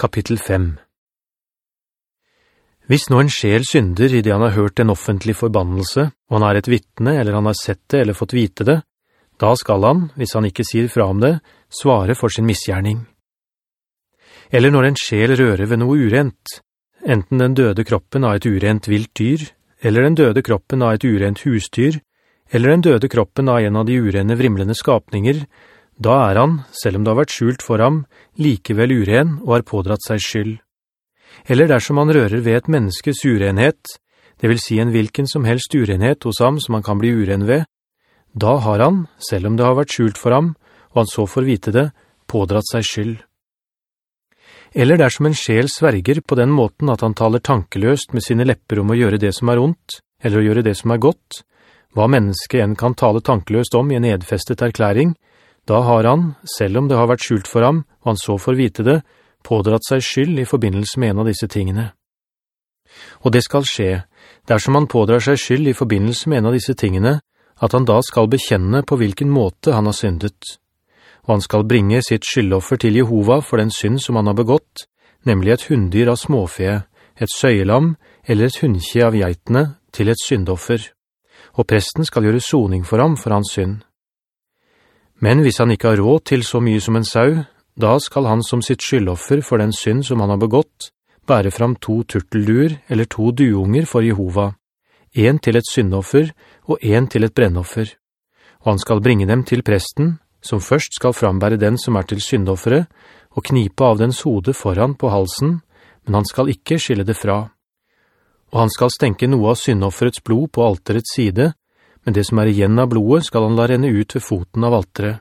Kapittel 5 Hvis nå en sjel synder i det han har hørt en offentlig forbannelse, og han er et vittne, eller han har sett det eller fått vite det, da skal han, hvis han ikke sier fra om det, svare for sin misgjerning. Eller når en sjel rører ved noe urent, enten den døde kroppen av et urent vilt dyr, eller den døde kroppen av et urent husdyr, eller den døde kroppen av en av de urene vrimlende skapninger, da er han, selv om det har vært skjult for ham, likevel uren og har pådratt seg skyld. Eller dersom han rører ved et menneskes urenhet, det vil si en hvilken som helst urenhet hos ham som han kan bli uren ved, da har han, selv om det har vært skjult for ham, og han så får vite det, pådratt seg skyld. Eller dersom en sjel sverger på den måten at han taler tankeløst med sine lepper om å gjøre det som er ondt, eller å gjøre det som er godt, hva mennesket enn kan tale tankeløst om i en edfestet erklæring, da har han, selv om det har vært skjult for ham, og han så får vite det, pådratt seg skyld i forbindelse med en av disse tingene. Og det skal skje, dersom han pådrar seg skyld i forbindelse med en av disse tingene, at han da skal bekjenne på hvilken måte han har syndet. Og han skal bringe sitt skyldoffer til Jehova for den synd som han har begått, nemlig et hunddyr av småfe, et søyelam eller et hundkje av geitene til et syndoffer. Og presten skal gjøre soning for ham for hans synd. Men hvis han ikke har råd til så mye som en sau, da skal han som sitt skyldoffer for den synd som han har begått, bære fram to turtelduer eller to duunger for Jehova, en til et syndoffer og en til et brennoffer. Og han skal bringe dem til presten, som først skal frambære den som er til syndoffere, og knipe av dens hode foran på halsen, men han skal ikke skille det fra. Og han skal stenke noe av syndofferets blod på alterets side, men det som er igjen av blodet skal han la renne ut ved foten av altere.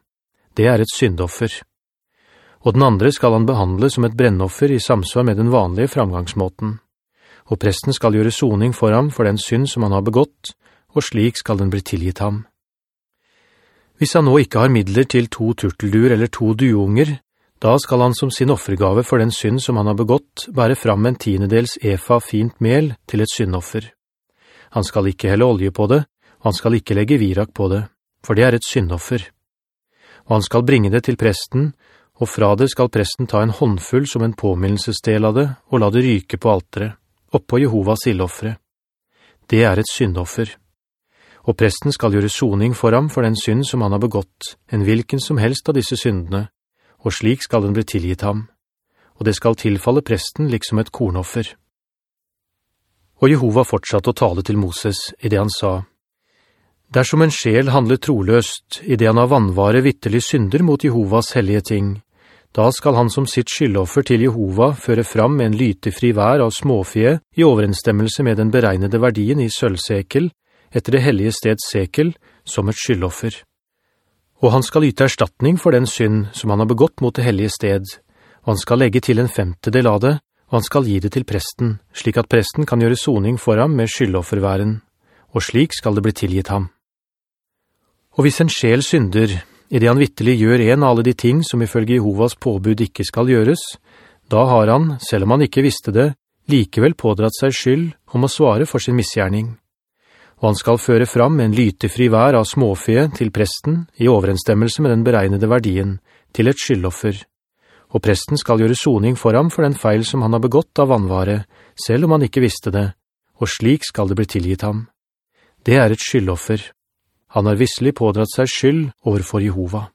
Det er et syndoffer. Og den andre skal han behandle som et brennoffer i samsvar med den vanlige framgangsmåten. Og presten skal gjøre soning for ham for den synd som han har begått, og slik skal den bli tilgitt ham. Hvis han nå ikke har midler til to turteldur eller to duunger, da skal han som sin offergave for den synd som han har begått, bære fram en tiendedels efa fint mel til et syndoffer. Han skal ikke helle olje på det, han skal ikke legge virak på det, for det er et syndoffer. Og han skal bringe det til presten, og fra det skal presten ta en håndfull som en påminnelsesdel av det, og la det ryke på altere, oppå Jehovas illoffere. Det er et syndoffer. Og presten skal gjøre soning for ham for den synd som han har begått, en hvilken som helst av disse syndene, og slik skal den bli tilgitt ham. Og det skal tilfalle presten liksom et kornoffer. Og Jehova fortsatte å tale til Moses i det han sa, Dersom en sjel handler troløst, i det han har vannvare vittelig synder mot Jehovas hellige ting, da skal han som sitt skyldoffer til Jehova føre fram en lytefri vær av småfie i overensstemmelse med den beregnede verdien i sølvsekel, etter det hellige steds sekel, som et skyldoffer. Og han skal yte erstatning for den synd som han har begått mot det hellige sted, og han skal legge til en femtedel av det, og han skal gi det til presten, slik at presten kan gjøre soning for ham med skyldofferværen, og slik skal det bli tilgitt ham. Og hvis en sjel synder, i det han vittelig gjør en av alle de ting som ifølge Jehovas påbud ikke skal gjøres, da har han, selv om han ikke visste det, likevel pådratt seg skyld om å svare for sin misgjerning. Og han skal føre fram en lytefri vær av småfe til presten i overensstemmelse med den beregnede verdien, til et skyldoffer. Og presten skal gjøre soning for ham for den feil som han har begått av vannvare, selv om han ikke visste det, og slik skal det bli tilgitt ham. Det er et skyldoffer. Han har visselig pådratt seg skyld overfor Jehova.